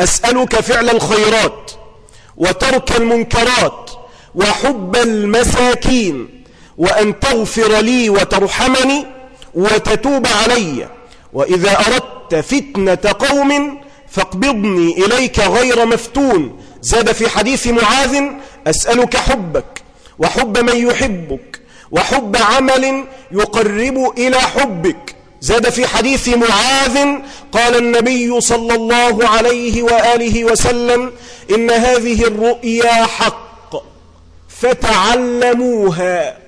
أسألك فعل الخيرات وترك المنكرات وحب المساكين وأن تغفر لي وترحمني وتتوب علي. وإذا أردت فتنة قوم فاقبضني إليك غير مفتون. زاد في حديث معاذ أسألك حبك وحب من يحبك وحب عمل يقرب إلى حبك. زاد في حديث معاذ قال النبي صلى الله عليه وآله وسلم إن هذه الرؤيا حق فتعلموها.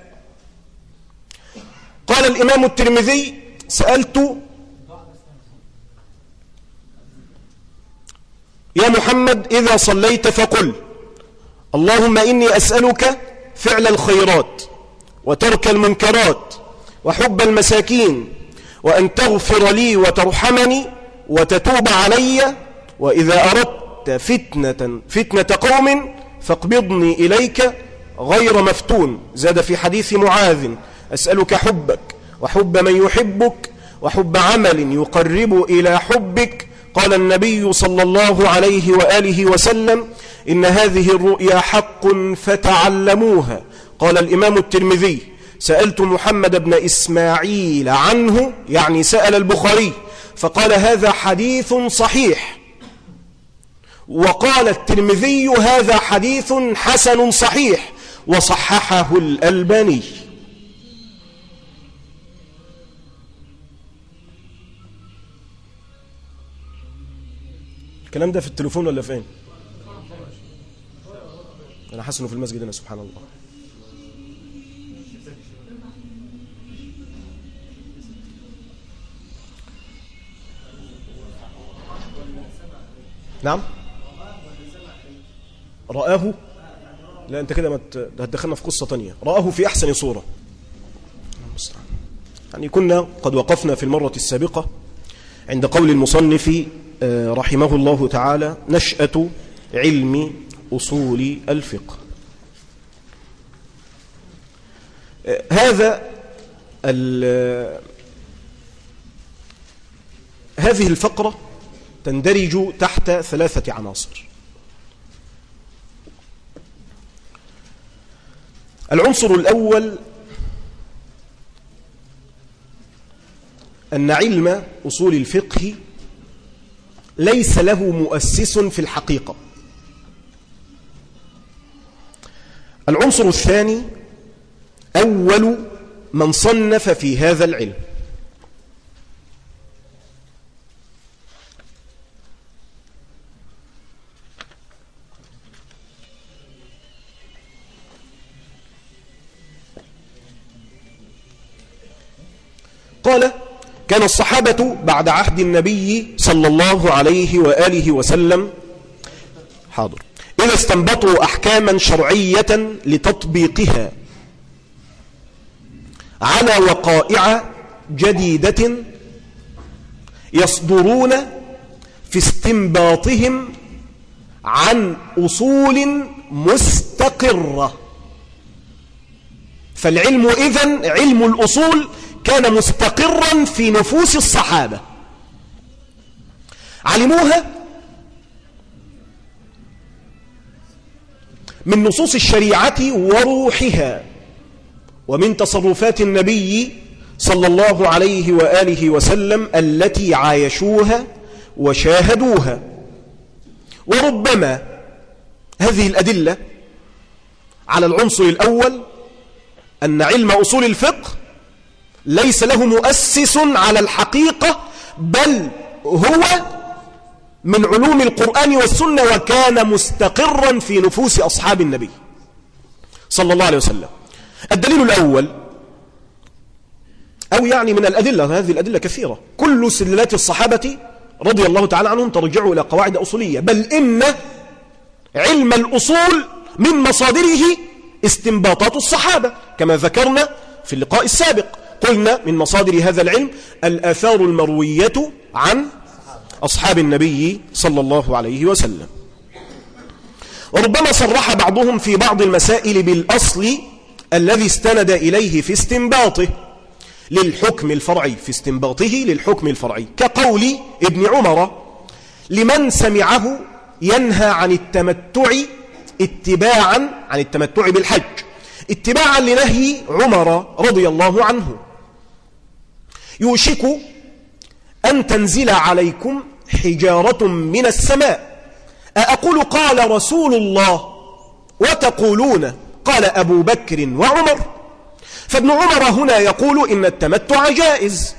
قال الإمام الترمذي سألت يا محمد إذا صليت فقل اللهم إني أسألك فعل الخيرات وترك المنكرات وحب المساكين وأن تغفر لي وترحمني وتتوب علي وإذا أردت فتنة, فتنة قوم فاقبضني إليك غير مفتون. زاد في حديث معاذ أسألك حبك وحب من يحبك وحب عمل يقرب إلى حبك. قال النبي صلى الله عليه وآله وسلم إن هذه الرؤيا حق فتعلموها. قال الإمام الترمذي سألت محمد بن إسماعيل عنه يعني سأل البخاري فقال هذا حديث صحيح. وقال الترمذي هذا حديث حسن صحيح وصححه الألباني. الكلام ده في التليفون ولا فين؟ أنا حاسس إنه في المسجد هنا سبحان الله. نعم. رآه. لا أنت كده هتدخلنا في قصة تانية. رآه في أحسن صورة. يعني كنا قد وقفنا في المرة السابقة عند قول المصنف آه، رحمه الله تعالى نشأة علم أصول الفقه. آه، هذا هذه الفقرة تندرج تحت ثلاثة عناصر. العنصر الأول أن علم أصول الفقه ليس له مؤسس في الحقيقة. العنصر الثاني أول من صنف في هذا العلم. قال كان الصحابة بعد عهد النبي صلى الله عليه وآله وسلم حاضر. إذا استنبطوا أحكاما شرعية لتطبيقها على وقائع جديدة يصدرون في استنباطهم عن أصول مستقرة. فالعلم إذن علم الأصول كان مستقرا في نفوس الصحابة. علموها من نصوص الشريعة وروحها ومن تصرفات النبي صلى الله عليه وآله وسلم التي عايشوها وشاهدوها. وربما هذه الأدلة على العنصر الأول أن علم أصول الفقه ليس له مؤسس على الحقيقة بل هو من علوم القرآن والسنة وكان مستقرا في نفوس أصحاب النبي صلى الله عليه وسلم. الدليل الأول أو يعني من الأدلة هذه الأدلة كثيرة. كل سلالات الصحابة رضي الله تعالى عنهم ترجع إلى قواعد أصولية بل إن علم الأصول من مصادره استنباطات الصحابة كما ذكرنا في اللقاء السابق. قلنا من مصادر هذا العلم الآثار المروية عن أصحاب النبي صلى الله عليه وسلم. وربما صرح بعضهم في بعض المسائل بالأصل الذي استند إليه في استنباطه للحكم الفرعي في استنباطه للحكم الفرعي كقول ابن عمر لمن سمعه ينهى عن التمتع اتباعا عن التمتع بالحج اتباعا لنهي عمر رضي الله عنه. يوشك أن تنزل عليكم حجارة من السماء. أقول قال رسول الله وتقولون؟ قال أبو بكر وعمر. فابن عمر هنا يقول إن التمتع جائز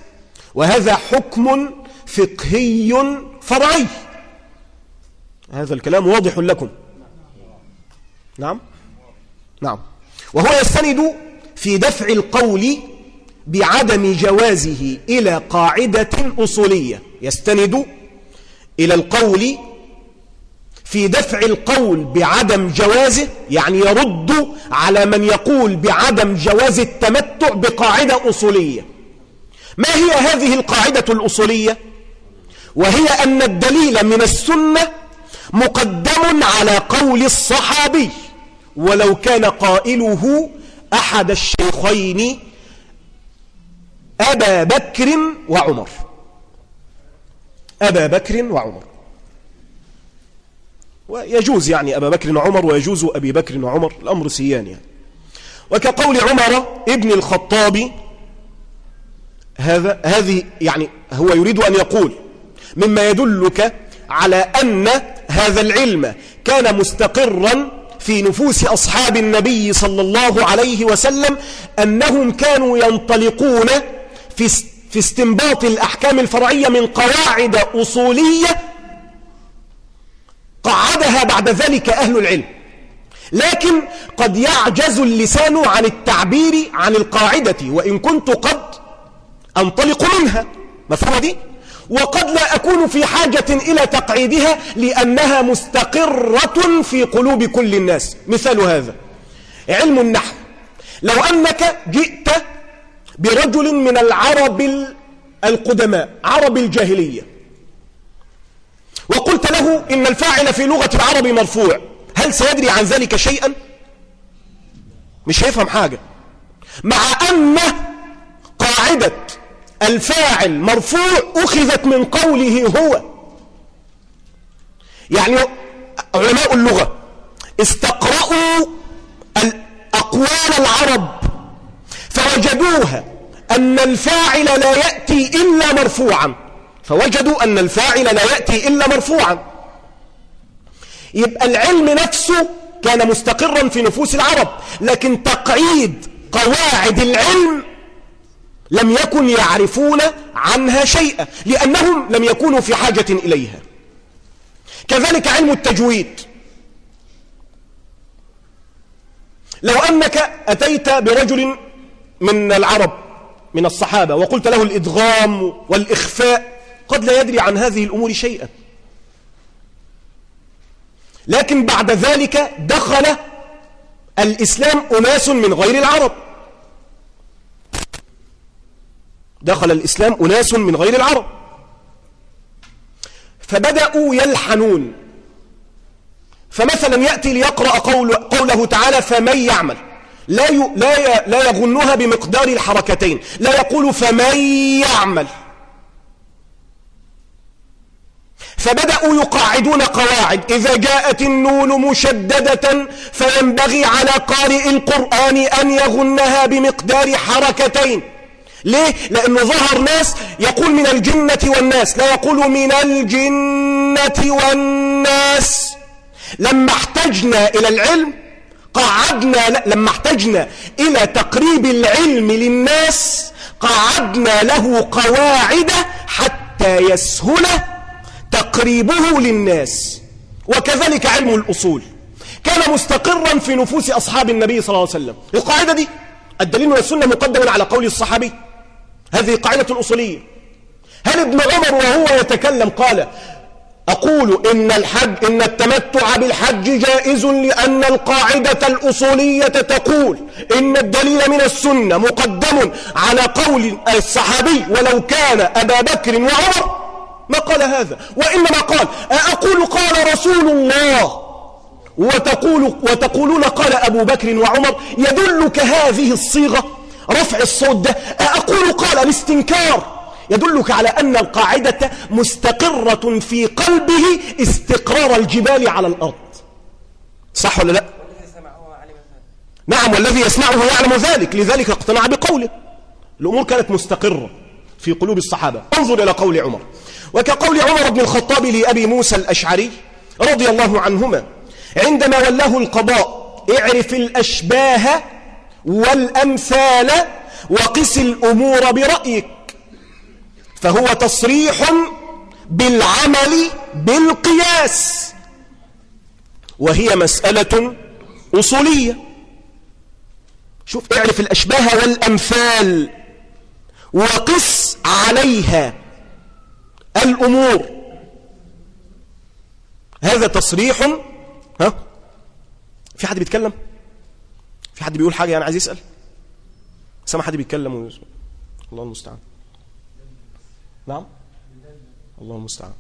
وهذا حكم فقهي فرعي. هذا الكلام واضح لكم. نعم؟ نعم. وهو يستند في دفع القول بعدم جوازه إلى قاعدة أصولية. يستند إلى القول في دفع القول بعدم جوازه يعني يرد على من يقول بعدم جواز التمتع بقاعدة أصولية. ما هي هذه القاعدة الأصولية؟ وهي أن الدليل من السنة مقدم على قول الصحابي. ولو كان قائله أحد الشيخين أبا بكر وعمر. أبا بكر وعمر. ويجوز يعني أبا بكر وعمر ويجوز أبي بكر وعمر الأمر سيان يعني. وكقول عمر ابن الخطاب هذا هذه يعني هو يريد أن يقول مما يدلك على أن هذا العلم كان مستقرا في نفوس أصحاب النبي صلى الله عليه وسلم أنهم كانوا ينطلقون في في استنباط الأحكام الفرعية من قواعد أصولية قعدها بعد ذلك أهل العلم. لكن قد يعجز اللسان عن التعبير عن القاعدة وإن كنت قد أنطلق منها. مفهوم دي؟ وقد لا أكون في حاجة إلى تقعيدها لأنها مستقرة في قلوب كل الناس. مثال هذا. علم النحو. لو أنك جئت برجل من العرب القدماء عرب الجاهلية. وقلت له إن الفاعل في لغة العرب مرفوع. هل سيدري عن ذلك شيئا؟ مش هيفهم حاجة. مع أن قاعدة الفاعل مرفوع أخذت من قوله هو. يعني علماء اللغة استقرأوا أقوال العرب فوجدوها أن الفاعل لا يأتي إلا مرفوعا. فوجدوا أن الفاعل لا يأتي إلا مرفوعا. يبقى العلم نفسه كان مستقرا في نفوس العرب لكن تقعيد قواعد العلم لم يكن يعرفون عنها شيئا لأنهم لم يكونوا في حاجة إليها. كذلك علم التجويد. لو أنك أتيت برجل من العرب من الصحابة وقلت له الإدغام والإخفاء. قد لا يدري عن هذه الأمور شيئا. لكن بعد ذلك دخل الإسلام أناس من غير العرب. دخل الإسلام أناس من غير العرب. فبدأوا يلحنون. فمثلا يأتي ليقرأ قول قوله تعالى فمن يعمل. لا لا لا يغنها بمقدار الحركتين. لا يقول فمن يعمل. فبدأوا يقاعدون قواعد. إذا جاءت النون مشددة فينبغي على قارئ القرآن أن يغنها بمقدار حركتين. ليه؟ لأنه ظهر ناس يقول من الجنة والناس لا يقول من الجنة والناس. لما احتجنا إلى العلم قعدنا لما احتجنا إلى تقريب العلم للناس قعدنا له قواعد حتى يسهل تقريبه للناس. وكذلك علم الأصول. كان مستقرا في نفوس أصحاب النبي صلى الله عليه وسلم. القاعدة دي الدليل من السنة مقدم على قول الصحابي. هذه قاعدة أصولية هل ابن عمر وهو يتكلم قال أقول إن الحج إن التمتع بالحج جائز لأن القاعدة الأصولية تقول إن الدليل من السنة مقدم على قول الصحابي ولو كان أبا بكر وعمر. ما قال هذا؟ وإنما قال أقول قال رسول الله. وتقول وتقولون قال أبو بكر وعمر يدلك هذه الصيغة رفع الصوت ده. أقول قال الاستنكار. يدلك على أن القاعدة مستقرة في قلبه استقرار الجبال على الأرض. صح ولا لا؟ نعم والذي يسمعه يعلم ذلك لذلك اقتنع بقوله. الأمور كانت مستقرة في قلوب الصحابة. انظر إلى قول عمر. وكقول عمر بن الخطاب لأبي موسى الأشعري رضي الله عنهما عندما ولاه القضاء اعرف الأشباه والأمثال وقس الأمور برأيك. فهو تصريح بالعمل بالقياس. وهي مسألة أصولية. شوف اعرف الأشباه والأمثال وقس عليها الأمور. هذا تصريح ها؟ في حد بيتكلم؟ في حد بيقول حاجة يعني عايز يسأل؟ سمع حد بيتكلم. الله المستعان. نعم. الله المستعان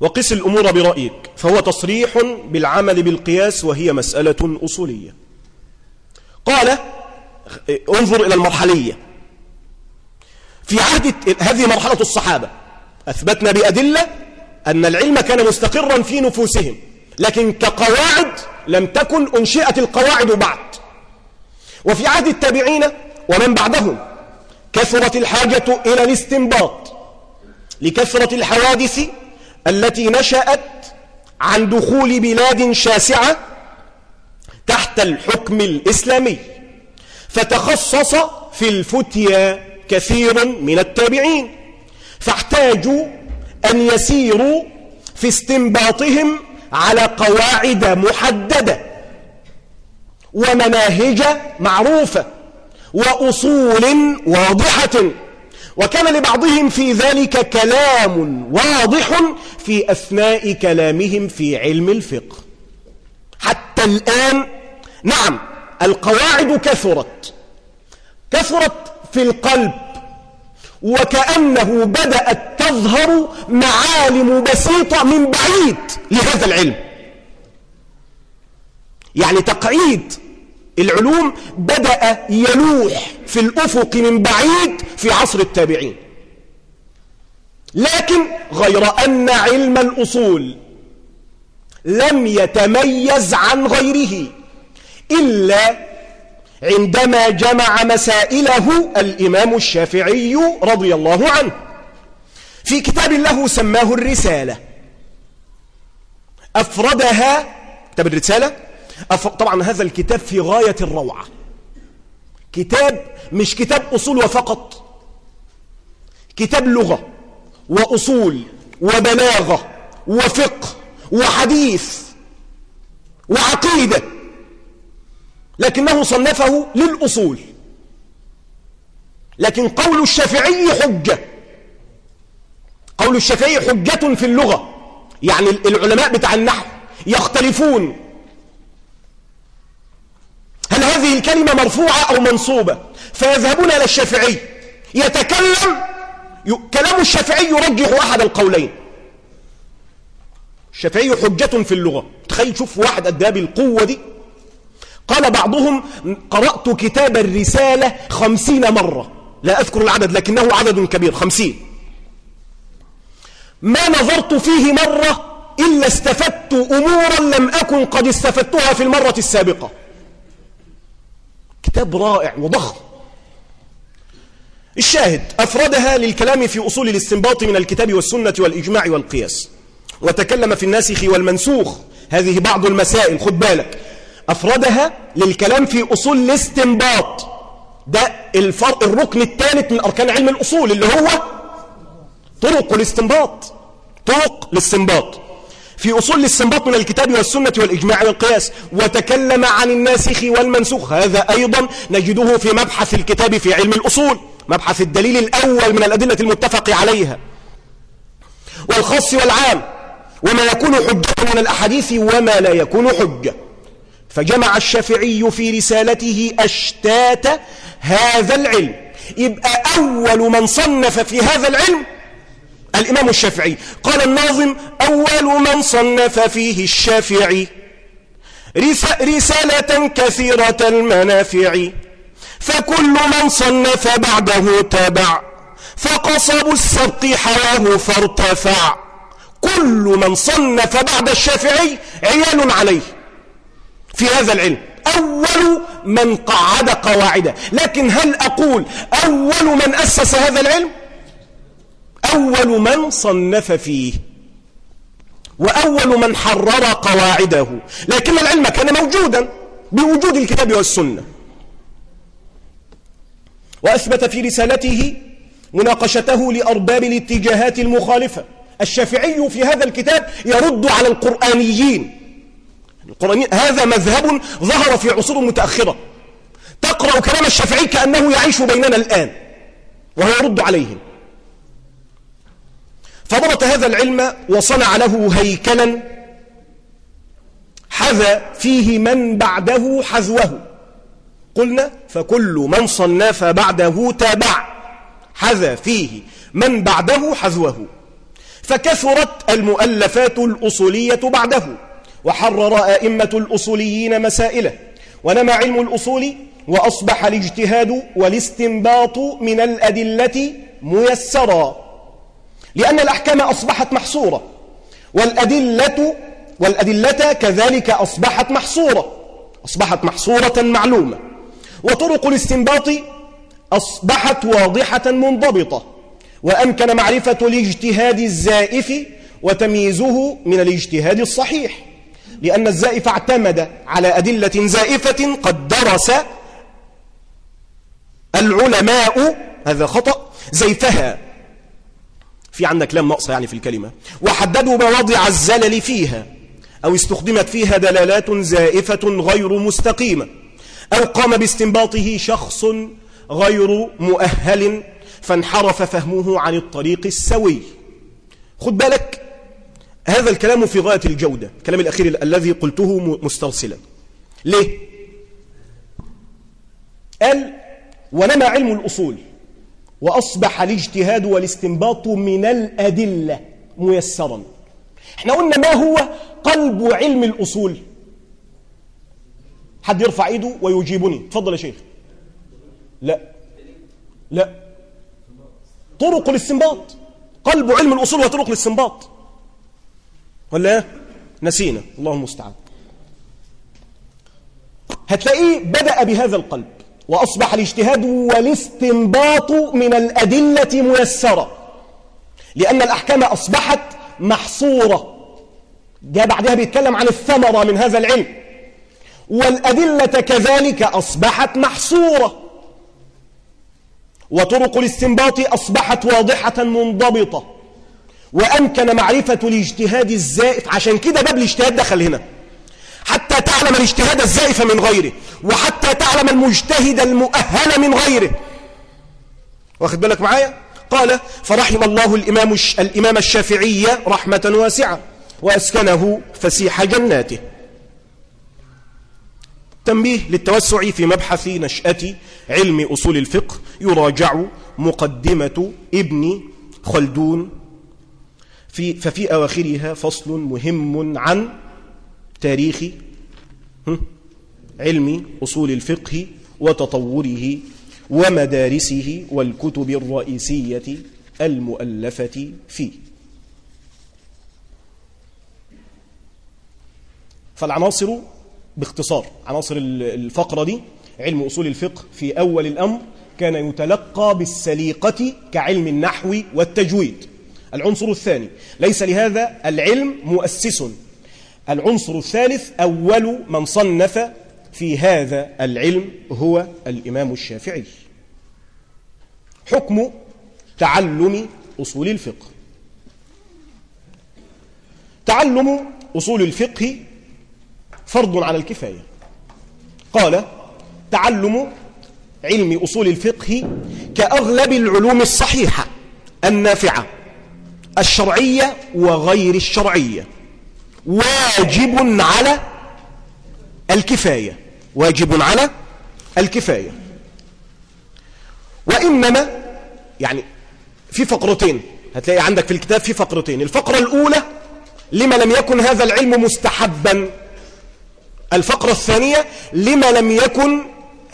وقس الأمور برأيك فهو تصريح بالعمل بالقياس وهي مسألة أصولية. قال انظر إلى المرحلية. في عهد هذه مرحلة الصحابة أثبتنا بأدلة أن العلم كان مستقرا في نفوسهم لكن كقواعد لم تكن أنشئت القواعد بعد. وفي عهد التابعين ومن بعدهم كثرت الحاجة إلى الاستنباط. لكثرة الحوادث التي نشأت عن دخول بلاد شاسعة تحت الحكم الإسلامي فتخصص في الفتيا كثير من التابعين فاحتاجوا أن يسيروا في استنباطهم على قواعد محددة ومناهج معروفة وأصول واضحة وكان لبعضهم في ذلك كلام واضح في أثناء كلامهم في علم الفقه. حتى الآن نعم القواعد كثرت. كثرت في القلب وكأنه بدأت تظهر معالم بسيطة من بعيد لهذا العلم. يعني تقعيد العلوم بدأ يلوح في الأفق من بعيد في عصر التابعين. لكن غير أن علم الأصول لم يتميز عن غيره إلا عندما جمع مسائله الإمام الشافعي رضي الله عنه. في كتاب له سماه الرسالة. أفردها كتاب الرسالة؟ طبعا هذا الكتاب في غاية الروعة. كتاب مش كتاب أصول وفقط. كتاب لغة وأصول وبلاغة وفقه وحديث وعقيدة. لكنه صنفه للأصول. لكن قول الشافعي حجة. قول الشافعي حجة في اللغة. يعني العلماء بتاع النحو يختلفون. هذه الكلمة مرفوعة أو منصوبة. فيذهبون إلى الشافعي. يتكلم كلام الشافعي يرجح أحد القولين. الشافعي حجة في اللغة. تخيل شوف واحد قد بالقوة دي. قال بعضهم قرأت كتاب الرسالة خمسين مرة. لا أذكر العدد لكنه عدد كبير خمسين. ما نظرت فيه مرة إلا استفدت أمورا لم أكن قد استفدتها في المرة السابقة. كتاب رائع وضخم. الشاهد أفردها للكلام في أصول الاستنباط من الكتاب والسنة والإجماع والقياس. وتكلم في الناسخ والمنسوخ. هذه بعض المسائل خد بالك. أفردها للكلام في أصول الاستنباط. ده الفرق الركن الثالث من أركان علم الأصول اللي هو طرق الاستنباط. طرق الاستنباط. في أصول الاستنباط من الكتاب والسنة والإجماع والقياس وتكلم عن الناسخ والمنسوخ. هذا أيضا نجده في مبحث الكتاب في علم الأصول مبحث الدليل الأول من الأدلة المتفق عليها. والخاص والعام وما يكون حجة من الأحاديث وما لا يكون حجة. فجمع الشافعي في رسالته أشتات هذا العلم. يبقى أول من صنف في هذا العلم الإمام الشافعي. قال الناظم أول من صنف فيه الشافعي. رسالة كثيرة المنافع. فكل من صنف بعده تبع فقصب السبق حواه فارتفع. كل من صنف بعد الشافعي عيال عليه. في هذا العلم أول من قعد قواعده. لكن هل أقول أول من أسس هذا العلم؟ أول من صنف فيه وأول من حرر قواعده لكن العلم كان موجودا بوجود الكتاب والسنة. وأثبت في رسالته مناقشته لأرباب الاتجاهات المخالفة. الشافعي في هذا الكتاب يرد على القرآنيين. القرآنيين هذا مذهب ظهر في عصور متأخرة. تقرأ كلام الشافعي كأنه يعيش بيننا الآن وهو يرد عليهم. فضبط هذا العلم وصنع له هيكلا حذى فيه من بعده حذوه. قلنا فكل من صنف بعده تابع حذى فيه من بعده حذوه. فكثرت المؤلفات الأصولية بعده وحرر أئمة الأصوليين مسائله ونمى علم الأصول وأصبح الاجتهاد والاستنباط من الأدلة ميسرا. لأن الأحكام أصبحت محصورة. والأدلة والأدلة كذلك أصبحت محصورة. أصبحت محصورة معلومة. وطرق الاستنباط أصبحت واضحة منضبطة. وأمكن معرفة الاجتهاد الزائف وتمييزه من الاجتهاد الصحيح. لأن الزائف اعتمد على أدلة زائفة قد درس العلماء هذا خطأ زيفها. في عندك لام ناقصة يعني في الكلمة. وحددوا مواضع الزلل فيها أو استخدمت فيها دلالات زائفة غير مستقيمة أو قام باستنباطه شخص غير مؤهل فانحرف فهمه عن الطريق السوي. خد بالك هذا الكلام في غاية الجودة الكلام الأخير الذي قلته مسترسلا. ليه؟ قال ونمى علم الأصول. وأصبح الاجتهاد والاستنباط من الأدلة ميسرا. إحنا قلنا ما هو قلب علم الأصول؟ حد يرفع إيده ويجيبني. تفضل يا شيخ. لا. لا. طرق الاستنباط. قلب علم الأصول وطرق الاستنباط. ولا؟ نسينا. الله المستعان هتلاقيه بدأ بهذا القلب. وأصبح الاجتهاد والاستنباط من الأدلة ميسرة لأن الأحكام أصبحت محصورة. جاء بعدها بيتكلم عن الثمرة من هذا العلم. والأدلة كذلك أصبحت محصورة. وطرق الاستنباط أصبحت واضحة منضبطة. وأمكن معرفة الاجتهاد الزائف عشان كده باب الاجتهاد دخل هنا. حتى تعلم الاجتهاد الزائف من غيره وحتى تعلم المجتهد المؤهل من غيره. واخد بالك معايا؟ قال فرحم الله الإمام, الإمام الشافعي رحمة واسعة وأسكنه فسيح جناته. تنبيه للتوسع في مبحث نشأة علم أصول الفقه يراجع مقدمة ابن خلدون في ففي أواخرها فصل مهم عن تاريخ علم أصول الفقه وتطوره ومدارسه والكتب الرئيسية المؤلفة فيه. فالعناصر باختصار عناصر الفقرة دي علم أصول الفقه في أول الأمر كان يتلقى بالسليقة كعلم النحو والتجويد. العنصر الثاني ليس لهذا العلم مؤسس. العنصر الثالث أول من صنف في هذا العلم هو الإمام الشافعي. حكم تعلم أصول الفقه. تعلم أصول الفقه فرض على الكفاية. قال تعلم علم أصول الفقه كأغلب العلوم الصحيحة النافعة الشرعية وغير الشرعية. واجب على الكفاية. واجب على الكفاية. وإنما يعني في فقرتين. هتلاقي عندك في الكتاب في فقرتين. الفقرة الأولى لما لم يكن هذا العلم مستحبا. الفقرة الثانية لما لم يكن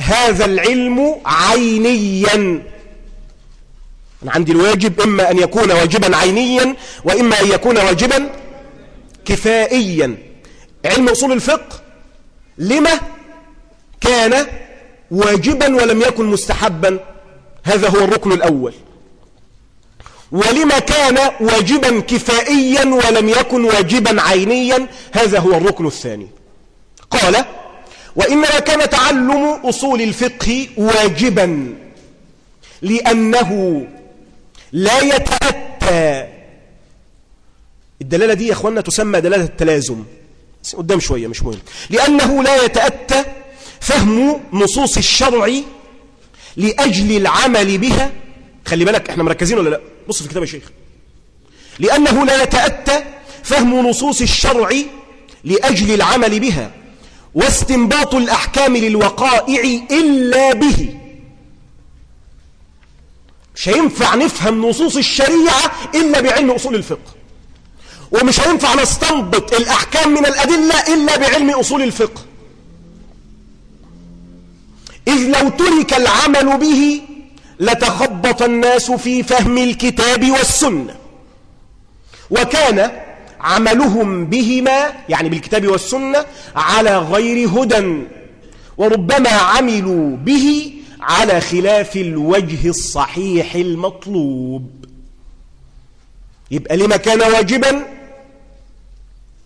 هذا العلم عينيا. أنا عندي الواجب إما أن يكون واجبا عينيا وإما أن يكون واجبا كفائيا. علم أصول الفقه لما كان واجبا ولم يكن مستحبا. هذا هو الركن الأول. ولما كان واجبا كفائيا ولم يكن واجبا عينيا هذا هو الركن الثاني. قال وإنما كان تعلم أصول الفقه واجبا لأنه لا يتأتى الدلالة دي يا أخوانا تسمى دلالة التلازم. قدام شوية مش مهم. لأنه لا يتأتى فهم نصوص الشرع لأجل العمل بها. خلي بالك إحنا مركزين ولا لا؟ بص في الكتاب يا شيخ. لأنه لا يتأتى فهم نصوص الشرع لأجل العمل بها. واستنباط الأحكام للوقائع إلا به. مش هينفع نفهم نصوص الشريعة إلا بعلم أصول الفقه. ومش هينفع نستنبط الأحكام من الأدلة إلا بعلم أصول الفقه. إذ لو ترك العمل به لتخبط الناس في فهم الكتاب والسنة. وكان عملهم بهما يعني بالكتاب والسنة على غير هدى وربما عملوا به على خلاف الوجه الصحيح المطلوب. يبقى لما كان واجبا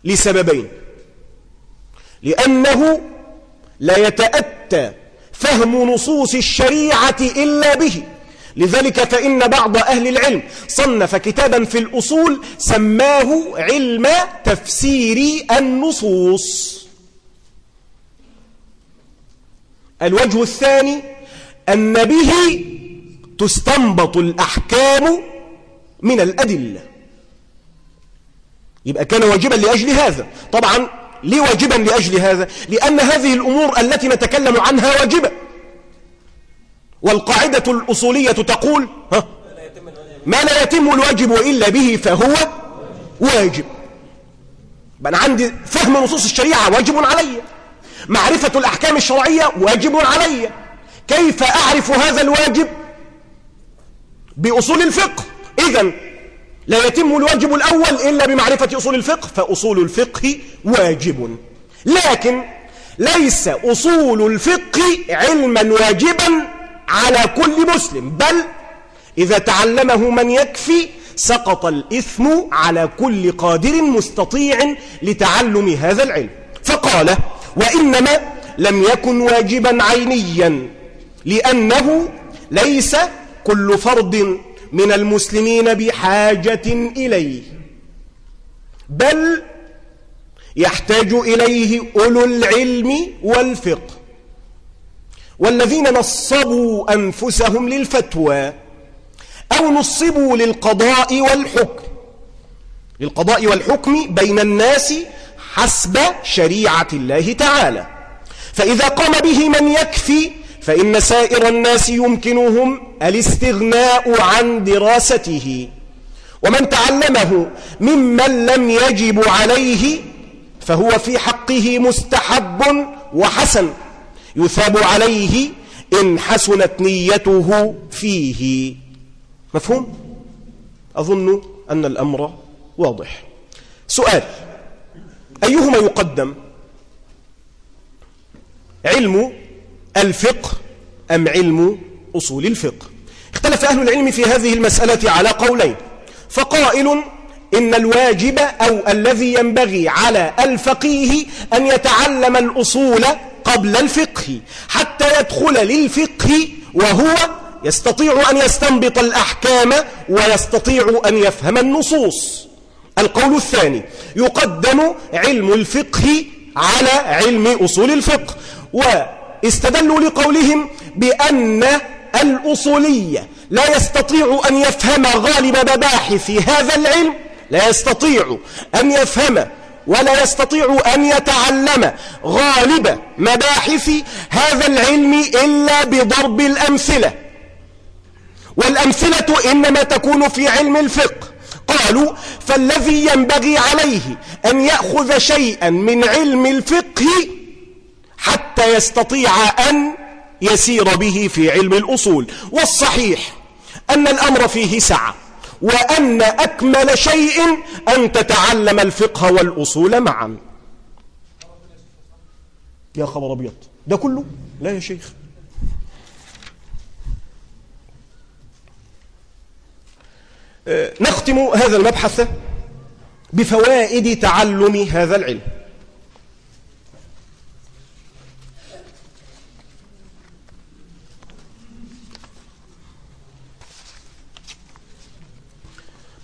لسببين. لأنه لا يتأتى فهم نصوص الشريعة إلا به. لذلك فإن بعض أهل العلم صنف كتابا في الأصول سماه علم تفسير النصوص. الوجه الثاني أن به تستنبط الأحكام من الأدلة. يبقى كان واجبا لأجل هذا. طبعا ليه واجبا لأجل هذا؟ لأن هذه الأمور التي نتكلم عنها واجبة. والقاعدة الأصولية تقول ها ما لا يتم الواجب إلا به فهو واجب. أنا عندي فهم نصوص الشريعة واجب علي. معرفة الأحكام الشرعية واجب علي. كيف أعرف هذا الواجب؟ بأصول الفقه. إذن لا يتم الواجب الأول إلا بمعرفة أصول الفقه فأصول الفقه واجب. لكن ليس أصول الفقه علما واجبا على كل مسلم بل إذا تعلمه من يكفي سقط الإثم على كل قادر مستطيع لتعلم هذا العلم. فقال وإنما لم يكن واجبا عينيا لأنه ليس كل فرد من المسلمين بحاجة إليه. بل يحتاج إليه أولو العلم والفقه والذين نصبوا أنفسهم للفتوى أو نصبوا للقضاء والحكم. للقضاء والحكم بين الناس حسب شريعة الله تعالى. فإذا قام به من يكفي فإن سائر الناس يمكنهم الاستغناء عن دراسته. ومن تعلمه ممن لم يجب عليه فهو في حقه مستحب وحسن يثاب عليه إن حسنت نيته فيه. مفهوم؟ أظن أن الأمر واضح. سؤال أيهما يقدم؟ علم الفقه أم علم أصول الفقه؟ اختلف أهل العلم في هذه المسألة على قولين. فقائل إن الواجب أو الذي ينبغي على الفقيه أن يتعلم الأصول قبل الفقه حتى يدخل للفقه وهو يستطيع أن يستنبط الأحكام ويستطيع أن يفهم النصوص. القول الثاني يقدم علم الفقه على علم أصول الفقه واستدلوا لقولهم بأن الأصولية لا يستطيع أن يفهم غالب مباحث هذا العلم لا يستطيع أن يفهم ولا يستطيع أن يتعلم غالب مباحث هذا العلم إلا بضرب الأمثلة. والأمثلة إنما تكون في علم الفقه. قالوا فالذي ينبغي عليه أن يأخذ شيئا من علم الفقه حتى يستطيع أن يسير به في علم الأصول. والصحيح أن الأمر فيه سعة وأن أكمل شيء أن تتعلم الفقه والأصول معا. يا خبر أبيض ده كله؟ لا يا شيخ. آه، نختم هذا المبحث بفوائد تعلم هذا العلم.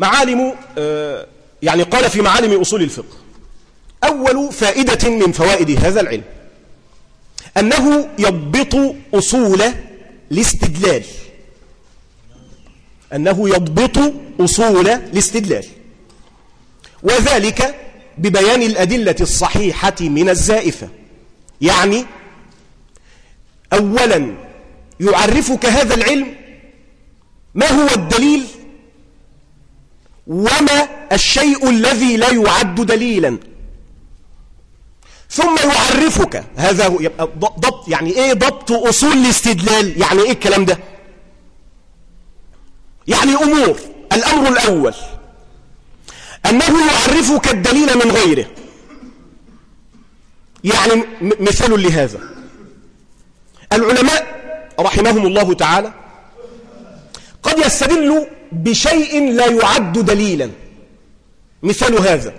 معالم آه، يعني قال في معالم أصول الفقه. أول فائدة من فوائد هذا العلم أنه يضبط أصول الاستدلال. أنه يضبط أصول الاستدلال. وذلك ببيان الأدلة الصحيحة من الزائفة. يعني أولا يعرفك هذا العلم ما هو الدليل وما الشيء الذي لا يعد دليلا. ثم يعرفك. هذا هو يبقى ضبط يعني إيه ضبط أصول الاستدلال؟ يعني إيه الكلام ده؟ يعني أمور. الأمر الأول. أنه يعرفك الدليل من غيره. يعني مثال لهذا. العلماء رحمهم الله تعالى قد يستدلوا بشيء لا يعد دليلا. مثال هذا.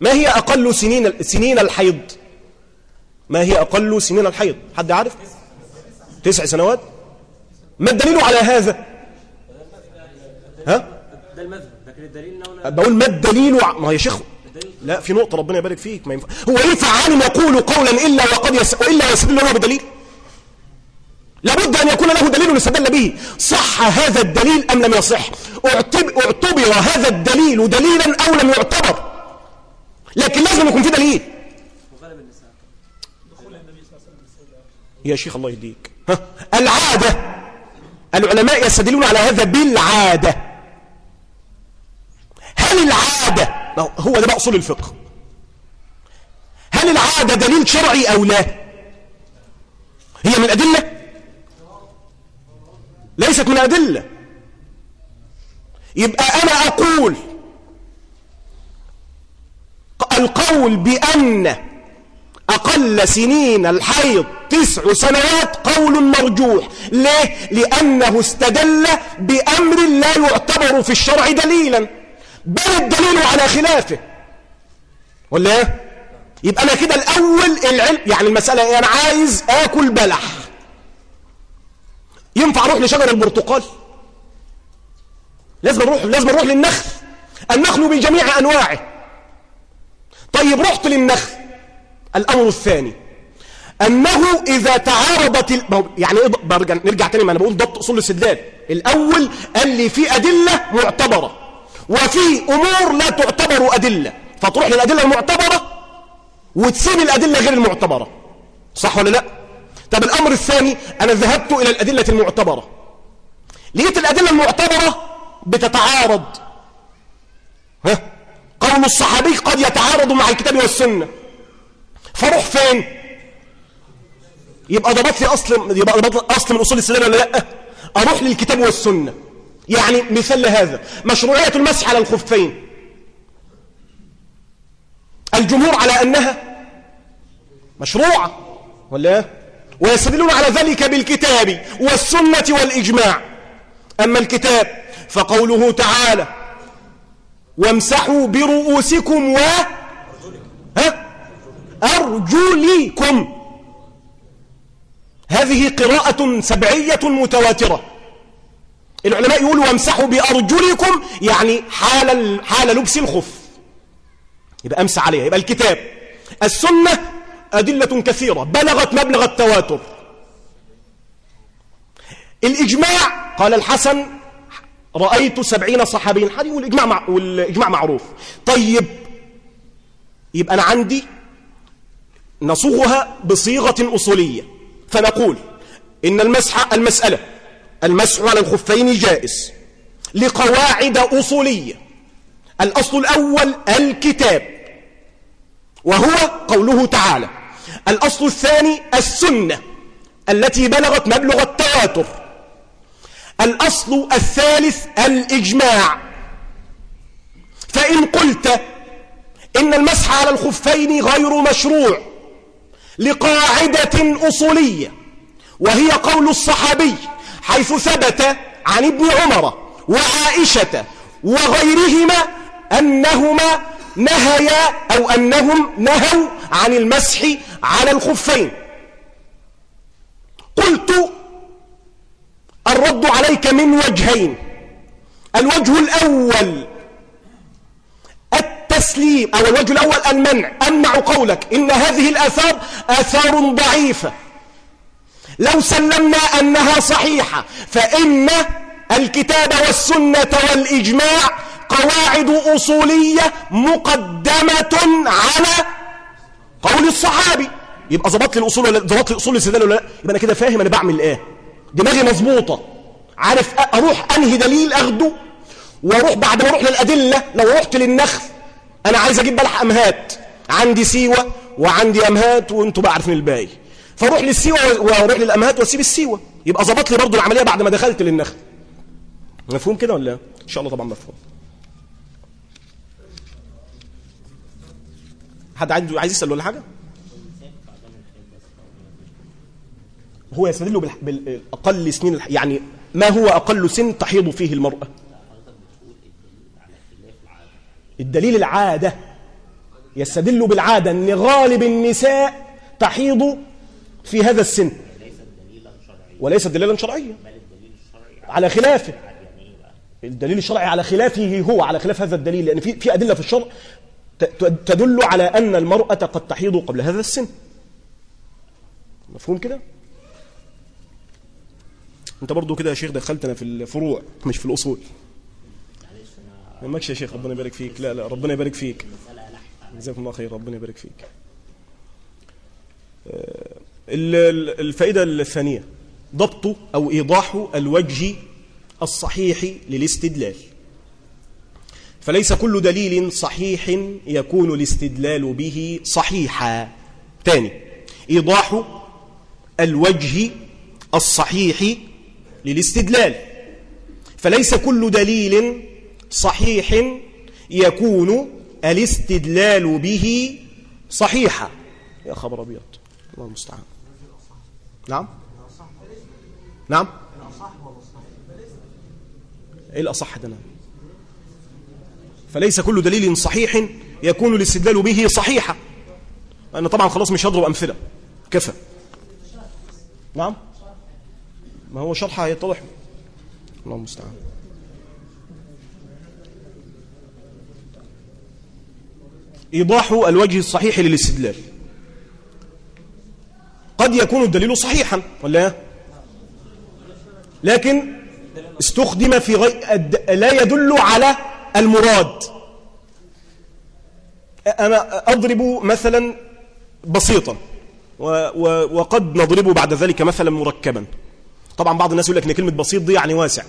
ما هي أقل سنين سنين الحيض؟ ما هي أقل سنين الحيض؟ حد عارف تسع سنوات؟ ما الدليل على هذا؟ ها؟ ده المذهب لكن الدليل بقول ما الدليل ما يا شيخ لا في نقطة ربنا يبارك فيك ما ينفع. هو ينفع عالم يقول قولا إلا وقد يس... إلا يستدل له بدليل؟ لابد أن يكون له دليل يستدل به. صح هذا الدليل أم لم يصح؟ اعتبر هذا الدليل دليلا أو لم يعتبر. لكن لازم يكون في دليل. يا شيخ الله يهديك. العادة العلماء يستدلون على هذا بالعادة. هل العادة هو ده بقى أصول الفقه. هل العادة دليل شرعي أو لا؟ هي من الأدلة ليست من أدلة. يبقى أنا أقول القول بأن أقل سنين الحيض تسع سنوات قول مرجوح. ليه؟ لأنه استدل بأمر لا يعتبر في الشرع دليلا بل الدليل على خلافه. ولا؟ إيه؟ يبقى أنا كده الأول العلم يعني المسألة إيه؟ أنا عايز آكل بلح. ينفع أروح لشجر البرتقال؟ لازم أروح لازم أروح للنخل. النخل بجميع أنواعه. طيب رحت للنخل. الأمر الثاني. أنه إذا تعارضت ال... يعني إيه برجع نرجع تاني ما أنا بقول ضبط أصول الاستدلال. الأول قال لي في أدلة معتبرة وفي أمور لا تعتبر أدلة. فتروح للأدلة المعتبرة وتسيب الأدلة غير المعتبرة. صح ولا لا؟ طب الأمر الثاني أنا ذهبت إلى الأدلة المعتبرة. لقيت الأدلة المعتبرة بتتعارض. ها؟ قول الصحابي قد يتعارض مع الكتاب والسنة. فروح فين؟ يبقى ضبط لي أصل يبقى ضبط أصل من أصول السلام ولا لأ؟ أروح للكتاب والسنة. يعني مثال هذا مشروعية المسح على الخفين. الجمهور على أنها مشروعة ولا؟ ويستدلون على ذلك بالكتاب والسنة والإجماع. أما الكتاب فقوله تعالى وامسحوا برؤوسكم و ها؟ أرجلكم هذه قراءة سبعية متواترة. العلماء يقولوا وامسحوا بأرجلكم يعني حال, حال لبس الخف. يبقى أمسح عليها. يبقى الكتاب. السنة أدلة كثيرة. بلغت مبلغ التواتر. الإجماع قال الحسن رأيت سبعين صحابين هذه والإجماع, مع والإجماع معروف. طيب يبقى أنا عندي نصوغها بصيغة أصولية. فنقول إن المسح المسألة المسح على الخفين جائز. لقواعد أصولية. الأصل الأول الكتاب. وهو قوله تعالى الأصل الثاني السنة التي بلغت مبلغ التواتر. الأصل الثالث الإجماع. فإن قلت إن المسح على الخفين غير مشروع لقاعدة أصولية وهي قول الصحابي حيث ثبت عن ابن عمر وعائشة وغيرهما أنهما نهيا أو أنهم نهوا عن المسح على الخفين. قلت الرد عليك من وجهين. الوجه الأول التسليم أو الوجه الأول المنع. أمنع قولك. إن هذه الآثار آثار ضعيفة. لو سلمنا أنها صحيحة فإن الكتاب والسنة والإجماع قواعد أصولية مقدمة على قول الصحابي. يبقى ظبط لي الأصول ولا ظبط لي أصول الاستدلال ولا لا يبقى أنا كده فاهم أنا بعمل إيه. دماغي مظبوطة. عارف أروح أنهي دليل أخده؟ وأروح بعد ما أروح للأدلة لو رحت للنخل أنا عايز أجيب بلح أمهات عندي سيوة وعندي أمهات وأنتوا بقى عارفين الباقي. فأروح للسيوة وأروح للأمهات وأسيب السيوة. يبقى ظبط لي برضو العملية بعد ما دخلت للنخل. مفهوم كده ولا إن شاء الله طبعا مفهوم. حد عنده عايز يسأل ولا حاجة؟ هو يستدل بالأقل سنين. يعني ما هو أقل سن تحيض فيه المرأة؟ الدليل العادة يستدل بالعادة إن غالب النساء تحيض في هذا السن. وليس دليلا شرعيا. على خلافه. الدليل الشرعي على خلافه هو على خلاف هذا الدليل لأن في في أدلة في الشرع تدل على أن المرأة قد تحيض قبل هذا السن. مفهوم كده؟ أنت برضو كده يا شيخ دخلتنا في الفروع مش في الأصول. ما ماكش يا شيخ ربنا يبارك فيك. لا لا ربنا يبارك فيك. جزاكم الله خير ربنا يبارك فيك. الفائدة الثانية ضبط أو إيضاح الوجه الصحيح للاستدلال. فليس كل دليل صحيح يكون الاستدلال به صحيحا. ثاني إيضاح الوجه الصحيح للاستدلال. فليس كل دليل صحيح يكون الاستدلال به صحيحا. يا خبر أبيض. الله المستعان. نعم؟ نعم؟ إيه الأصح ده؟ فليس كل دليل صحيح يكون الاستدلال به صحيحا أنا طبعا خلاص مش هضرب أمثلة. كفى نعم؟ ما هو شرحها هيتضح. الله المستعان إيضاح الوجه الصحيح للاستدلال. قد يكون الدليل صحيحا ولا لكن استخدم في غي... لا يدل على المراد. أنا أضرب مثلا بسيطا. وقد نضربه بعد ذلك مثلا مركبا. طبعا بعض الناس يقول لك إن كلمة بسيط دي يعني واسع.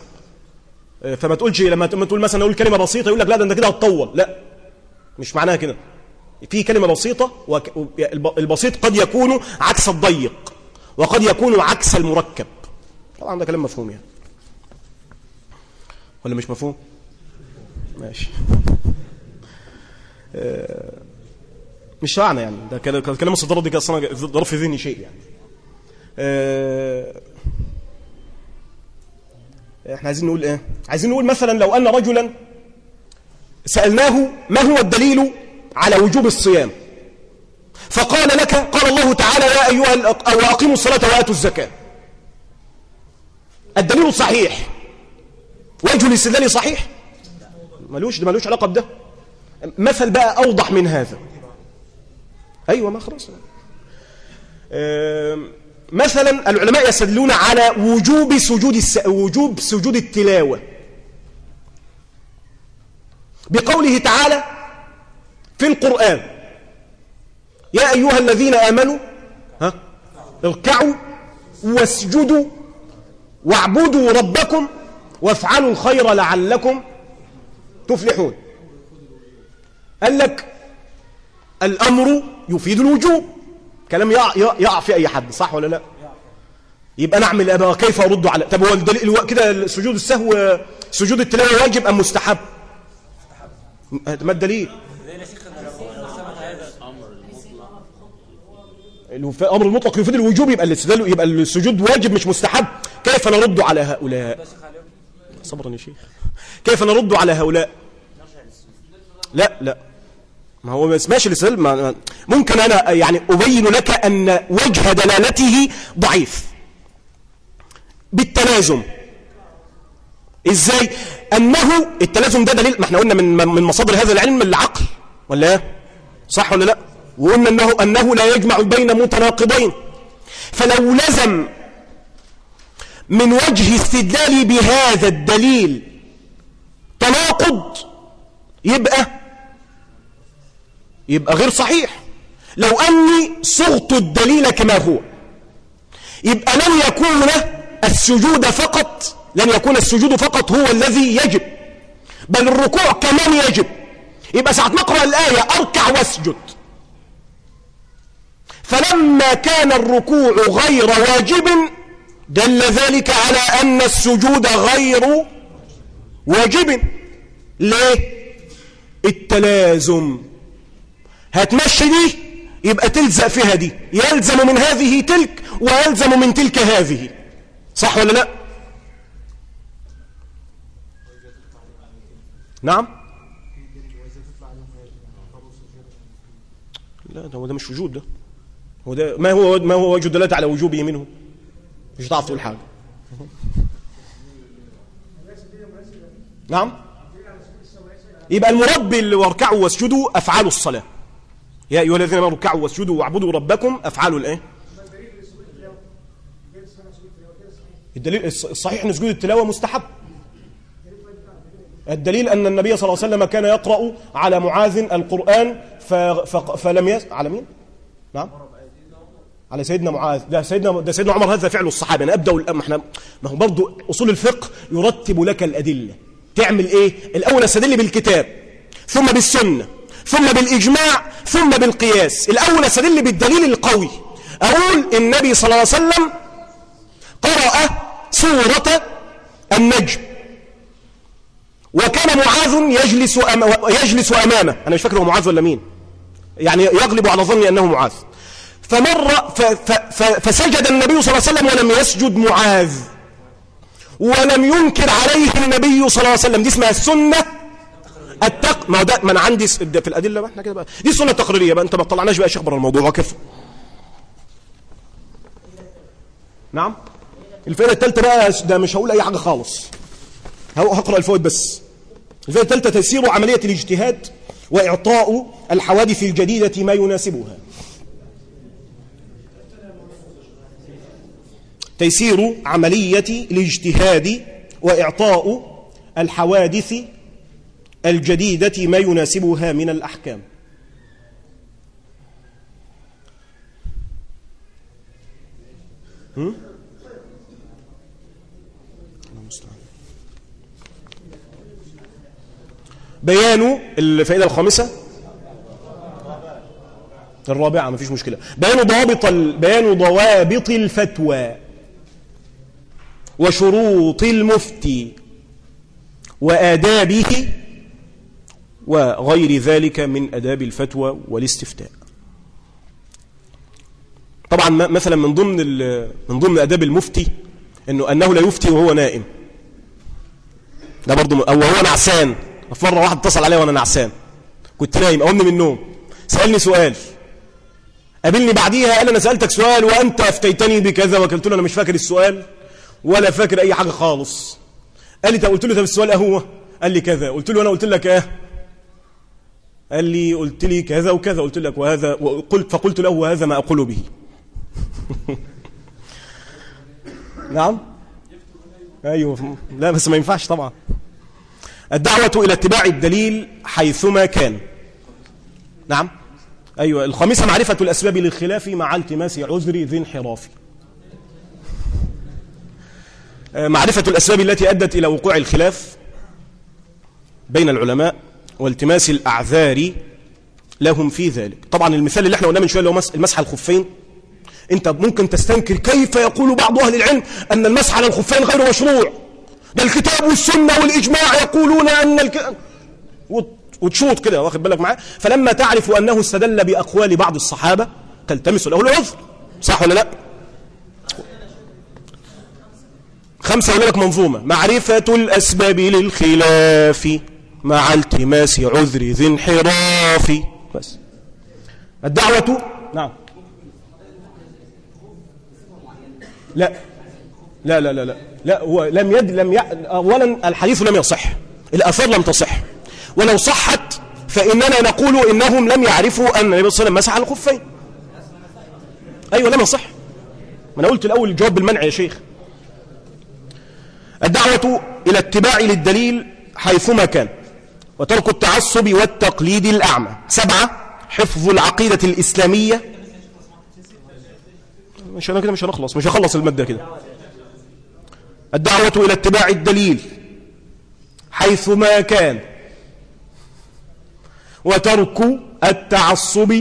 فما تقولش لما تقول مثلا أقول كلمة بسيطة يقول لك لا ده أنت كده هتطول. لا مش معناها كده. في كلمة بسيطة والبسيط قد يكون عكس الضيق وقد يكون عكس المركب. طبعا ده كلام مفهوم يعني. ولا مش مفهوم؟ ماشي. آه مش معنى يعني. ده كلام الصدارة دي أصلا ضرب في ذهني شيء يعني. آه إحنا عايزين نقول إيه؟ عايزين نقول مثلا لو أن رجلا سألناه ما هو الدليل على وجوب الصيام؟ فقال لك قال الله تعالى يا أيها وأقيموا الصلاة وآتوا الزكاة. الدليل صحيح. وجه الاستدلال صحيح. ملوش ده ملوش علاقة بده. مثل بقى أوضح من هذا. أيوة ما خلاص. مثلا العلماء يستدلون على وجوب سجود الس... وجوب سجود التلاوة. بقوله تعالى في القرآن يا أيها الذين آمنوا ها اركعوا واسجدوا واعبدوا ربكم وافعلوا الخير لعلكم تفلحون. قال لك الأمر يفيد الوجوب. كلام يقع, في أي حد صح ولا لا؟ يبقى نعمل أبا كيف أرد على؟ طب هو الدليل كده سجود السهو سجود التلاوة واجب أم مستحب؟ ما الدليل؟ الامر المطلق يفيد الوجوب يبقى الاستدلال يبقى السجود واجب مش مستحب. كيف نرد على هؤلاء؟ صبرا يا شيخ. كيف نرد على هؤلاء؟ لا لا. ما هو ما اسمهاش الاستدلال ممكن أنا يعني أبين لك أن وجه دلالته ضعيف. بالتلازم. إزاي؟ أنه التلازم ده دليل ما إحنا قلنا من من مصادر هذا العلم العقل ولا؟ إيه صح ولا لا؟ وقلنا إنه أنه لا يجمع بين متناقضين. فلو لزم من وجه استدلالي بهذا الدليل تناقض يبقى يبقى غير صحيح. لو أني صغت الدليل كما هو. يبقى لن يكون السجود فقط لن يكون السجود فقط هو الذي يجب بل الركوع كمان يجب. يبقى ساعة نقرأ الآية أركع واسجد. فلما كان الركوع غير واجب دل ذلك على أن السجود غير واجب. ليه؟ التلازم. هتمشي دي يبقى تلزق فيها دي يلزم من هذه تلك ويلزم من تلك هذه. صح ولا لا؟ نعم؟ لا ده هو ده مش وجود ده. هو ده ما هو ما هو وجود دلاله على وجوبه منه؟ مش هتعرف تقول حاجة. نعم؟ يبقى المربي اللي واركعوا واسجدوا افعال الصلاة. يا أيها الذين آمنوا اركعوا واسجدوا واعبدوا ربكم. افعال الايه الدليل الصحيح أن سجود التلاوة مستحب. الدليل أن النبي صلى الله عليه وسلم كان يقرأ على معاذ القرآن. فلم يس... على مين؟ نعم. على سيدنا معاذ. ده سيدنا ده سيدنا عمر هذا فعل الصحابة. أنا أبدأ الان إحنا ما هو برضه أصول الفقه يرتب لك الأدلة. تعمل إيه؟ الأول استدل بالكتاب ثم بالسنة. ثم بالإجماع ثم بالقياس. الأول أستدل بالدليل القوي. أقول النبي صلى الله عليه وسلم قرأ سورة النجم. وكان معاذ يجلس يجلس أمامه. أنا مش فاكر هو معاذ ولا مين. يعني يغلب على ظني أنه معاذ. فمر ف ف ف فسجد النبي صلى الله عليه وسلم ولم يسجد معاذ. ولم ينكر عليه النبي صلى الله عليه وسلم. دي اسمها السنة. التق ما ده ما أنا عندي في الأدلة بقى إحنا كده بقى. دي السنة التقريريه بقى أنت ما تطلعناش بقى شيخ بره الموضوع وكيف نعم؟ الفائده الثالثة بقى ده مش هقول أي حاجة خالص. هقرأ الفوائد بس. الفائده الثالثة تيسير عملية الاجتهاد وإعطاء الحوادث الجديدة ما يناسبها. تيسير عملية الاجتهاد وإعطاء الحوادث الجديدة ما يناسبها من الأحكام. بيان الفائدة الخامسة. الرابعة ما فيش مشكلة. بيان ضوابط بيان ضوابط الفتوى وشروط المفتي وآدابه وغير ذلك من أداب الفتوى والاستفتاء. طبعا مثلا من ضمن من ضمن أداب المفتي إنه أنه لا يفتي وهو نائم. ده برضه أو هو نعسان. مرة واحد اتصل علي وأنا نعسان. كنت نايم أقوم من النوم. سألني سؤال. قابلني بعديها قال أنا سألتك سؤال وأنت أفتيتني بكذا وقلت له أنا مش فاكر السؤال ولا فاكر أي حاجة خالص. قال لي طب قلت له طب السؤال أهو؟ قال لي كذا. قلت له أنا قلت لك إيه؟ قال لي قلت لي كذا وكذا. قلت لك وهذا وقلت فقلت له وهذا ما أقول به. نعم؟ أيوه. لا بس ما ينفعش طبعا. الدعوة إلى اتباع الدليل حيثما كان. نعم؟ أيوة. الخامسة معرفة الأسباب للخلاف مع التماس عذر ذي انحراف. معرفة الأسباب التي أدت إلى وقوع الخلاف بين العلماء والتماس الأعذار لهم في ذلك. طبعا المثال اللي إحنا قلناه من شوية اللي هو المسح الخفين انت ممكن تستنكر كيف يقول بعض أهل العلم أن المسح على الخفين غير مشروع. ده الكتاب والسنة والإجماع يقولون أن الك... وتشوط كده واخد بالك معاه فلما تعرف أنه استدل بأقوال بعض الصحابة تلتمس له العذر. صح ولا لا؟ خمسة أقول لك منظومة معرفة الأسباب للخلاف. مع التماس عذر ذي انحراف. بس. الدعوة؟ نعم. لا. لا لا لا لا. لا هو لم يد لم ي... اولا الحديث لم يصح. الاثار لم تصح. ولو صحت فإننا نقول إنهم لم يعرفوا أن النبي صلى الله عليه وسلم مسح على الخفين. أيوه لم يصح. ما أنا قلت الأول الجواب بالمنع يا شيخ. الدعوة إلى اتباع للدليل حيثما كان. وترك التعصب والتقليد الأعمى. سبعة حفظ العقيدة الإسلامية. مش أنا كده مش هنخلص مش هخلص المادة كده. الدعوة إلى اتباع الدليل حيثما كان. وترك التعصب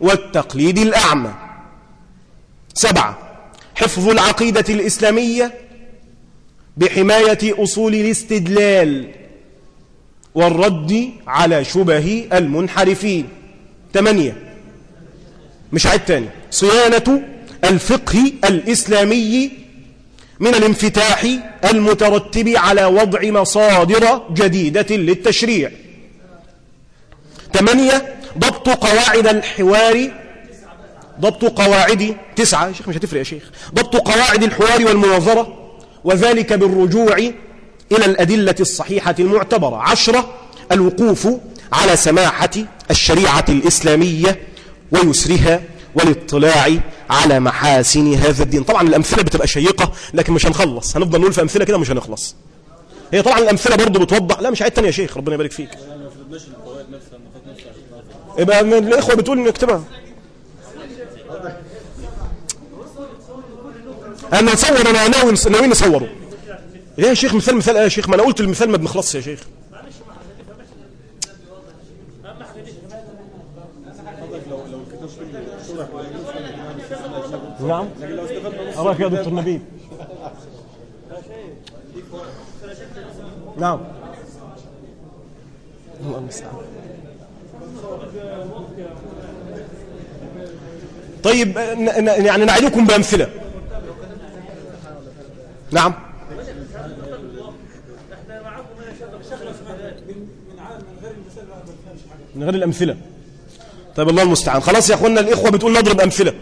والتقليد الأعمى. سبعة حفظ العقيدة الإسلامية بحماية أصول الاستدلال. والرد على شبه المنحرفين. ثمانية مش عيد تاني. صيانة الفقه الإسلامي من الانفتاح المترتب على وضع مصادر جديدة للتشريع. ثمانية ضبط قواعد الحوار. ضبط قواعد. تسعة. شيخ مش هتفرق يا شيخ. ضبط قواعد الحوار والمناظرة. وذلك بالرجوع إلى الأدلة الصحيحة المعتبرة. عشرة الوقوف على سماحة الشريعة الإسلامية ويسرها والاطلاع على محاسن هذا الدين. طبعا الأمثلة بتبقى شيقة لكن مش هنخلص. هنفضل نقول في أمثلة كده مش هنخلص. هي طبعا الأمثلة برضو بتوضح. لا مش عيد تاني يا شيخ ربنا يبارك فيك. يبقى الإخوة بتقول نكتبها أنا نصور أنا ناوي نصوره. ليه يا شيخ مثال مثال إيه يا شيخ ما أنا قلت المثال ما بنخلصش يا شيخ. نعم. أراك يا دكتور نبيل. نعم. الله المستعان طيب يعني نعيدكم بأمثلة. نعم. من غير الأمثلة. طيب الله المستعان. خلاص يا أخوانا الإخوة بتقول نضرب أمثلة.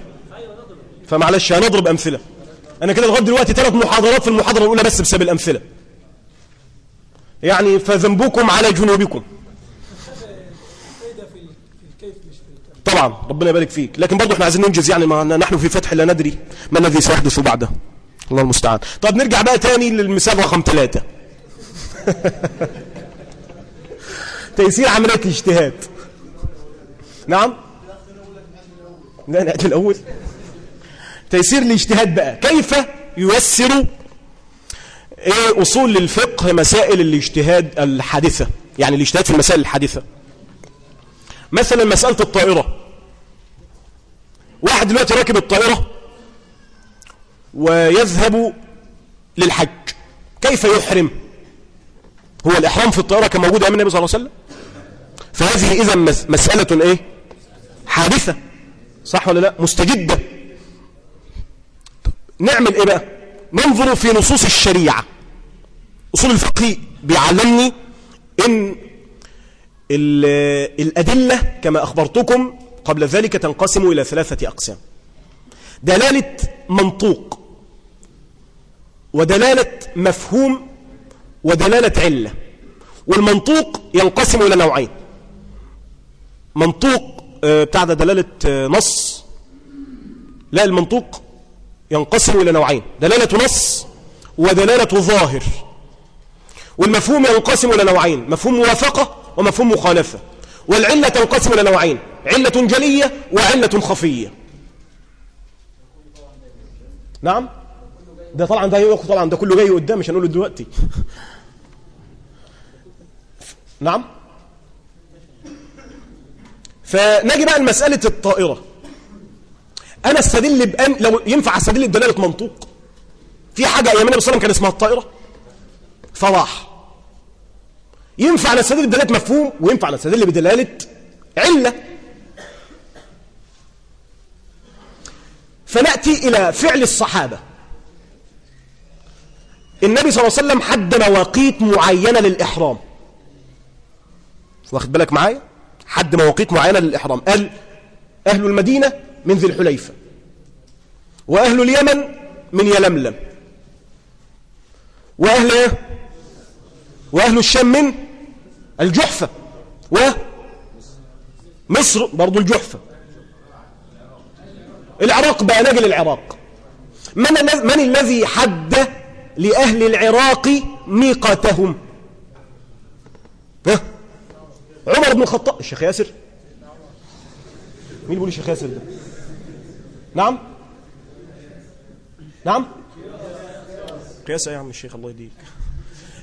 فمعلش هنضرب أمثلة. أنا كده لغاية دلوقتي ثلاث محاضرات في المحاضرة الأولى بس بسبب الأمثلة. يعني فذنبكم على جنوبكم. طبعا ربنا يبارك فيك. لكن برضه إحنا عايزين ننجز يعني ما نحن في فتح لا ندري ما الذي سيحدث بعده. الله المستعان. طب نرجع بقى تاني للمثال رقم ثلاثة. تيسير عملية الاجتهاد. نعم؟ لا نأتي الأول. تيسير الاجتهاد بقى. كيف ييسر إيه أصول للفقه مسائل الاجتهاد الحادثة؟ يعني الاجتهاد في المسائل الحادثة. مثلا مسألة الطائرة. واحد دلوقتي راكب الطائرة ويذهب للحج. كيف يحرم؟ هو الإحرام في الطائرة كان موجود أمام النبي صلى الله عليه وسلم؟ فهذه إذا مسألة إيه؟ حادثة. صح ولا لا؟ مستجدة. نعمل إيه بقى؟ ننظر في نصوص الشريعة. أصول الفقه بيعلمني إن الأدلة كما أخبرتكم قبل ذلك تنقسم إلى ثلاثة أقسام. دلالة منطوق ودلالة مفهوم ودلالة علة. والمنطوق ينقسم إلى نوعين. منطوق آه، بتاع ده دلالة آه، نص. لا المنطوق ينقسم إلى نوعين دلالة نص ودلالة ظاهر. والمفهوم ينقسم إلى نوعين مفهوم موافقة ومفهوم مخالفة. والعلة تنقسم إلى نوعين علة جلية وعلة خفية. نعم؟ ده طبعا ده طبعا ده كله جاي قدام مش هنقوله دلوقتي. نعم؟ فنجي بقى لمسألة الطائرة. أنا أستدل بأن لو ينفع أستدل بدلالة منطوق في حاجة أيام النبي صلى الله عليه وسلم كان اسمها الطائرة؟ فراح ينفع نستدل بدلالة مفهوم؟ وينفع نستدل بدلالة علة. فنأتي إلى فعل الصحابة. النبي صلى الله عليه وسلم حد مواقيت معينة للإحرام. واخد بالك معايا؟ حد مواقيت معينة للإحرام. قال أهل المدينة من ذي الحليفة وأهل اليمن من يلملم وأهل إيه؟ وأهل الشام من الجحفة ومصر برضو الجحفة. العراق بقى نجل العراق. من, من الذي حد لأهل العراق ميقاتهم؟ ها؟ عمر بن الخطاب الشيخ ياسر. مين بيقول الشيخ ياسر ده؟ نعم؟ نعم؟ قياس يا عم الشيخ الله يديك.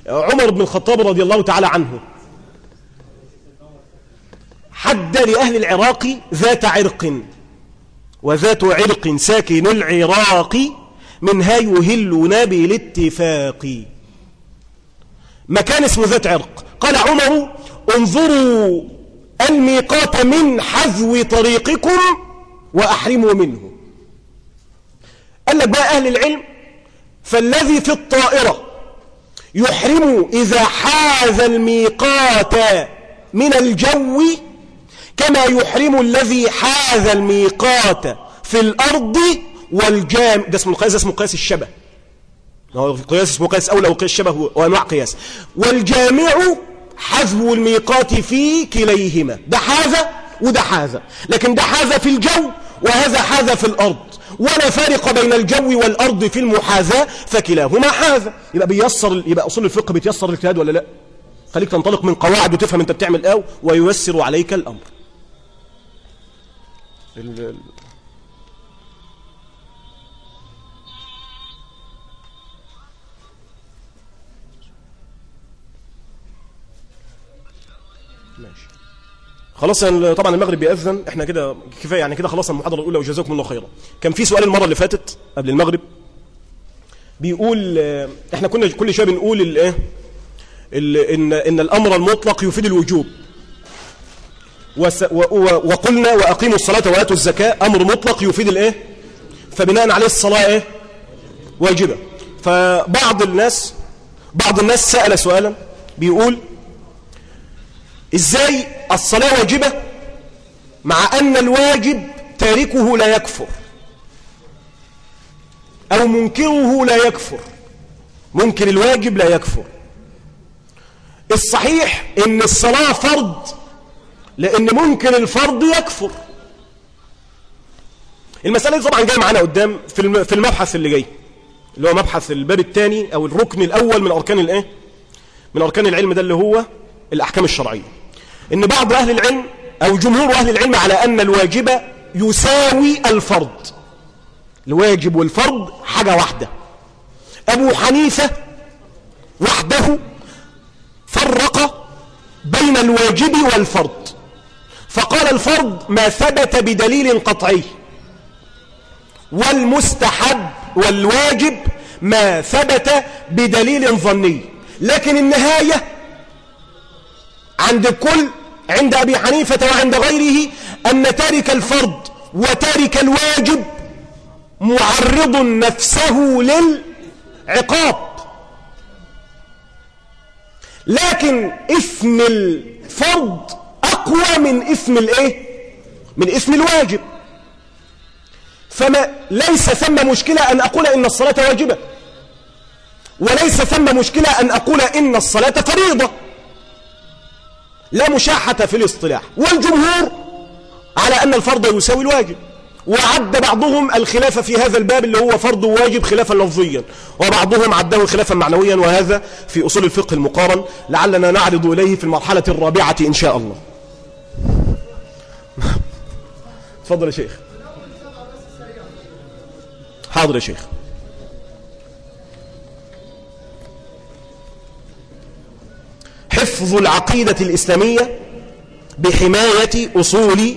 عمر بن الخطاب رضي الله تعالى عنه. حد لأهل العراق ذات عرق وذات عرق ساكن العراق منها يهلون بالاتفاق مكان اسمه ذات عرق. قال عمر انظروا الميقات من حذو طريقكم وأحرموا منه. قال لك بقى أهل العلم فالذي في الطائرة يحرم إذا حاز الميقات من الجو كما يحرم الذي حاز الميقات في الأرض والجام ده اسمه القياس اسمه قياس الشبه. هو قياس اسمه قياس أولى وقياس الشبه وأنواع قياس. والجامع حذو الميقات في كليهما. ده حاذا وده حاذا لكن ده حاذا في الجو وهذا حاذا في الأرض. ولا فارق بين الجو والأرض في المحاذاة فكلاهما حاذا يبقى بيسر يبقى أصول الفقه بيتيسر الاجتهاد ولا لا؟ خليك تنطلق من قواعد وتفهم أنت بتعمل إيه وييسر عليك الأمر. خلاص يعني طبعا المغرب بيأذن. إحنا كده كفاية يعني كده خلاص المحاضرة الأولى وجزاكم الله خيرا. كان في سؤال المرة اللي فاتت قبل المغرب. بيقول إحنا كنا كل شوية بنقول الايه إن إن الأمر المطلق يفيد الوجوب. وقلنا وأقيموا الصلاة وآتوا الزكاة. أمر مطلق يفيد الايه فبناء عليه الصلاة إيه؟ واجبة. فبعض الناس بعض الناس سأل سؤالا. بيقول إزاي الصلاة واجبة؟ مع أن الواجب تاركه لا يكفر. أو منكره لا يكفر. منكر الواجب لا يكفر. الصحيح إن الصلاة فرض لأن منكر الفرض يكفر. المسألة دي طبعا جاية معانا قدام في المبحث اللي جاي اللي هو مبحث الباب الثاني أو الركن الأول من أركان الإيه؟ من أركان العلم ده اللي هو الأحكام الشرعية. إن بعض أهل العلم أو جمهور أهل العلم على أن الواجب يساوي الفرض. الواجب والفرض حاجة واحدة. أبو حنيفة وحده فرق بين الواجب والفرض. فقال الفرض ما ثبت بدليل قطعي. والمستحب والواجب ما ثبت بدليل ظني. لكن النهاية عند الكل عند أبي حنيفة وعند غيره أن تارك الفرض وتارك الواجب معرض نفسه للعقاب. لكن اسم الفرض أقوى من اسم الإيه؟ من اسم الواجب. فما ليس ثم مشكلة أن أقول إن الصلاة واجبة وليس ثم مشكلة أن أقول إن الصلاة فريضة. لا مشاحة في الاصطلاح. والجمهور على أن الفرض يساوي الواجب. وعد بعضهم الخلاف في هذا الباب اللي هو فرض واجب خلافا لفظيا. وبعضهم عده خلافا معنويا. وهذا في أصول الفقه المقارن. لعلنا نعرض إليه في المرحلة الرابعة إن شاء الله. تفضل يا شيخ. حاضر يا شيخ. حفظ العقيدة الإسلامية بحماية أصول